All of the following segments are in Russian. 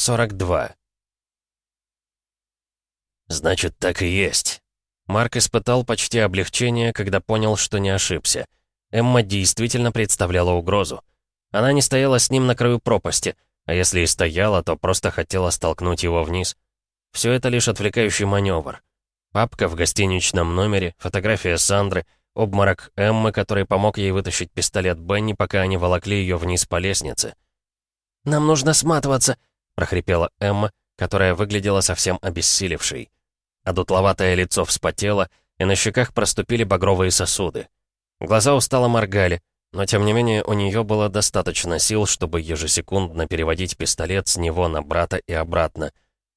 42. «Значит, так и есть». Марк испытал почти облегчение, когда понял, что не ошибся. Эмма действительно представляла угрозу. Она не стояла с ним на краю пропасти, а если и стояла, то просто хотела столкнуть его вниз. Все это лишь отвлекающий маневр. Папка в гостиничном номере, фотография Сандры, обморок Эммы, который помог ей вытащить пистолет Бенни, пока они волокли ее вниз по лестнице. «Нам нужно сматываться», — прохрипела Эмма, которая выглядела совсем обессилевшей. А дутловатое лицо вспотело, и на щеках проступили багровые сосуды. Глаза устало моргали, но тем не менее у нее было достаточно сил, чтобы ежесекундно переводить пистолет с него на брата и обратно.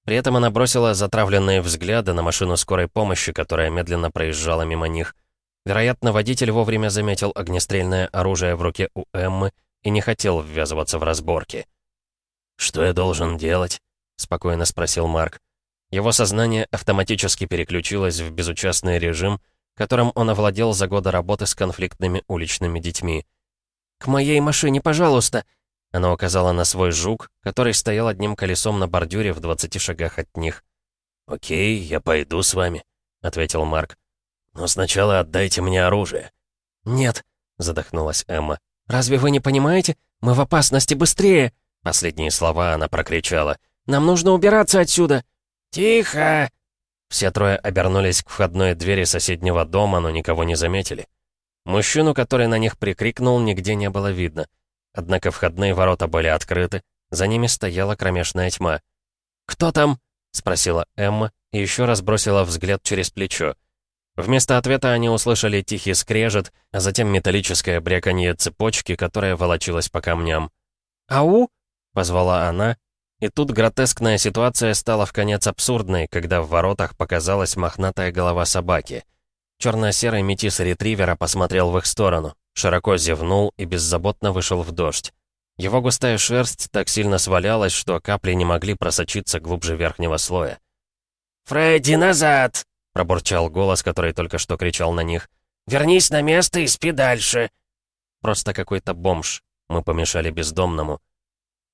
При этом она бросила затравленные взгляды на машину скорой помощи, которая медленно проезжала мимо них. Вероятно, водитель вовремя заметил огнестрельное оружие в руке у Эммы и не хотел ввязываться в разборки. «Что я должен делать?» — спокойно спросил Марк. Его сознание автоматически переключилось в безучастный режим, которым он овладел за годы работы с конфликтными уличными детьми. «К моей машине, пожалуйста!» Она указала на свой жук, который стоял одним колесом на бордюре в 20 шагах от них. «Окей, я пойду с вами», — ответил Марк. «Но сначала отдайте мне оружие». «Нет», — задохнулась Эмма. «Разве вы не понимаете? Мы в опасности быстрее!» Последние слова она прокричала. «Нам нужно убираться отсюда!» «Тихо!» Все трое обернулись к входной двери соседнего дома, но никого не заметили. Мужчину, который на них прикрикнул, нигде не было видно. Однако входные ворота были открыты, за ними стояла кромешная тьма. «Кто там?» — спросила Эмма и еще раз бросила взгляд через плечо. Вместо ответа они услышали тихий скрежет, а затем металлическое бряканье цепочки, которая волочилась по камням. «Ау?» — позвала она, и тут гротескная ситуация стала в конец абсурдной, когда в воротах показалась мохнатая голова собаки. Черно-серый метис ретривера посмотрел в их сторону, широко зевнул и беззаботно вышел в дождь. Его густая шерсть так сильно свалялась, что капли не могли просочиться глубже верхнего слоя. «Фредди, назад!» — пробурчал голос, который только что кричал на них. «Вернись на место и спи дальше!» «Просто какой-то бомж. Мы помешали бездомному».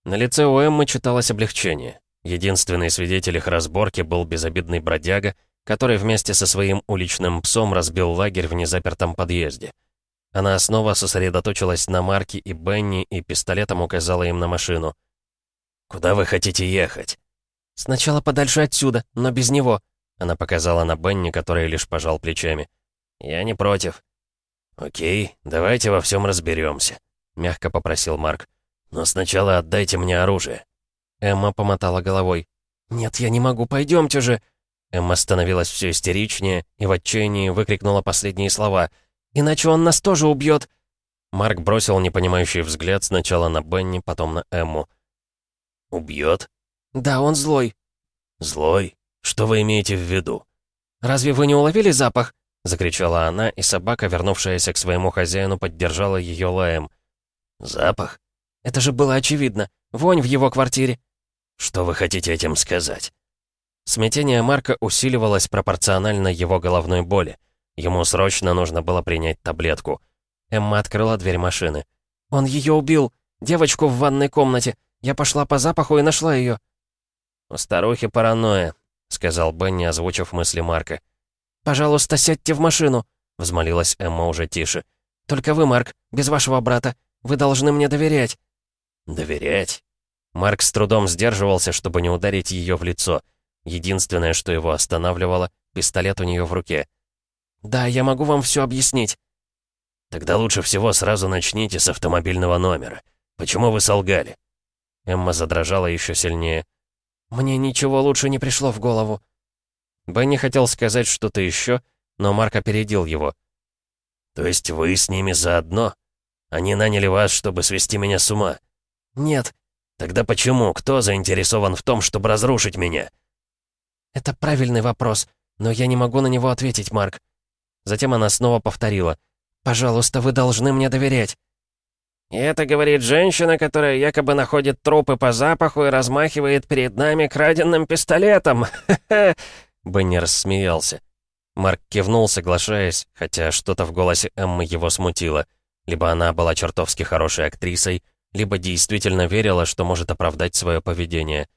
На лице у Эммы читалось облегчение. Единственный свидетель их разборки был безобидный бродяга, который вместе со своим уличным псом разбил лагерь в незапертом подъезде. Она снова сосредоточилась на Марке и Бенни и пистолетом указала им на машину. «Куда вы хотите ехать?» «Сначала подальше отсюда, но без него», она показала на Бенни, который лишь пожал плечами. «Я не против». «Окей, давайте во всем разберемся», — мягко попросил Марк. «Но сначала отдайте мне оружие». Эмма помотала головой. «Нет, я не могу, пойдемте же!» Эмма становилась все истеричнее и в отчаянии выкрикнула последние слова. «Иначе он нас тоже убьет!» Марк бросил непонимающий взгляд сначала на Бенни, потом на Эмму. «Убьет?» «Да, он злой». «Злой? Что вы имеете в виду?» «Разве вы не уловили запах?» — закричала она, и собака, вернувшаяся к своему хозяину, поддержала ее лаем. «Запах? Это же было очевидно. Вонь в его квартире». «Что вы хотите этим сказать?» Смятение Марка усиливалось пропорционально его головной боли. Ему срочно нужно было принять таблетку. Эмма открыла дверь машины. «Он ее убил! Девочку в ванной комнате! Я пошла по запаху и нашла ее!» «У старухи паранойя», — сказал Бенни, озвучив мысли Марка. «Пожалуйста, сядьте в машину», — взмолилась Эмма уже тише. «Только вы, Марк, без вашего брата. Вы должны мне доверять». «Доверять?» Марк с трудом сдерживался, чтобы не ударить ее в лицо. Единственное, что его останавливало, пистолет у нее в руке. «Да, я могу вам все объяснить». «Тогда лучше всего сразу начните с автомобильного номера. Почему вы солгали?» Эмма задрожала еще сильнее. «Мне ничего лучше не пришло в голову». Бенни хотел сказать что-то еще, но Марк опередил его. «То есть вы с ними заодно? Они наняли вас, чтобы свести меня с ума?» «Нет». «Тогда почему? Кто заинтересован в том, чтобы разрушить меня?» «Это правильный вопрос, но я не могу на него ответить, Марк». Затем она снова повторила. «Пожалуйста, вы должны мне доверять». «И это говорит женщина, которая якобы находит трупы по запаху и размахивает перед нами краденным пистолетом. Ха-ха!» Бенни рассмеялся. Марк кивнул, соглашаясь, хотя что-то в голосе Эммы его смутило. Либо она была чертовски хорошей актрисой, либо действительно верила, что может оправдать свое поведение.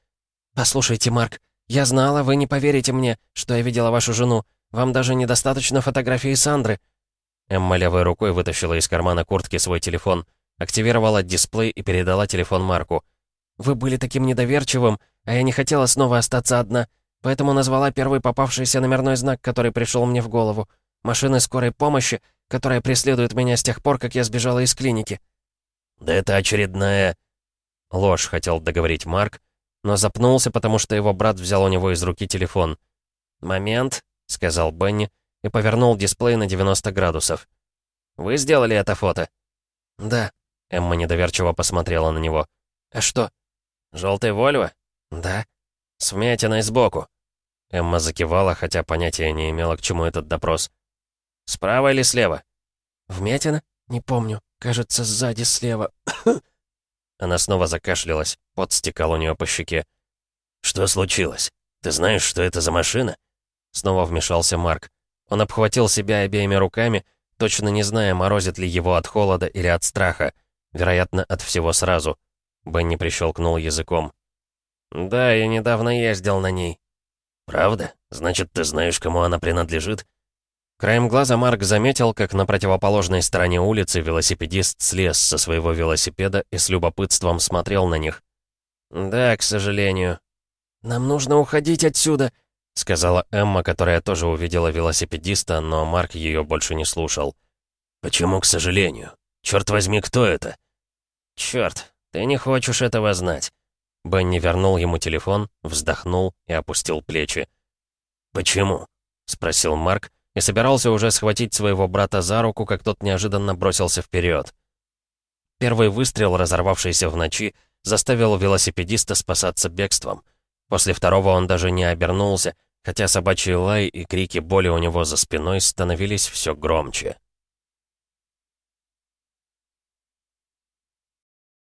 «Послушайте, Марк, я знала, вы не поверите мне, что я видела вашу жену. Вам даже недостаточно фотографии Сандры». Эмма левой рукой вытащила из кармана куртки свой телефон, активировала дисплей и передала телефон Марку. «Вы были таким недоверчивым, а я не хотела снова остаться одна, поэтому назвала первый попавшийся номерной знак, который пришел мне в голову. Машины скорой помощи, которая преследует меня с тех пор, как я сбежала из клиники». «Да это очередная...» Ложь, хотел договорить Марк, но запнулся, потому что его брат взял у него из руки телефон. «Момент», — сказал Бенни, и повернул дисплей на 90 градусов. «Вы сделали это фото?» «Да», — Эмма недоверчиво посмотрела на него. «А что?» «Желтый Вольво?» «Да». «С вмятиной сбоку». Эмма закивала, хотя понятия не имела, к чему этот допрос. «Справа или слева?» «Вмятина? Не помню. Кажется, сзади слева». Она снова закашлялась, пот стекал у нее по щеке. «Что случилось? Ты знаешь, что это за машина?» Снова вмешался Марк. Он обхватил себя обеими руками, точно не зная, морозит ли его от холода или от страха. Вероятно, от всего сразу. Бенни прищелкнул языком. «Да, я недавно ездил на ней». «Правда? Значит, ты знаешь, кому она принадлежит?» Краем глаза Марк заметил, как на противоположной стороне улицы велосипедист слез со своего велосипеда и с любопытством смотрел на них. «Да, к сожалению». «Нам нужно уходить отсюда», — сказала Эмма, которая тоже увидела велосипедиста, но Марк ее больше не слушал. «Почему, к сожалению? Черт возьми, кто это?» «Черт, ты не хочешь этого знать». Бенни вернул ему телефон, вздохнул и опустил плечи. «Почему?» — спросил Марк, и собирался уже схватить своего брата за руку, как тот неожиданно бросился вперед. Первый выстрел, разорвавшийся в ночи, заставил велосипедиста спасаться бегством. После второго он даже не обернулся, хотя собачий лай и крики боли у него за спиной становились все громче.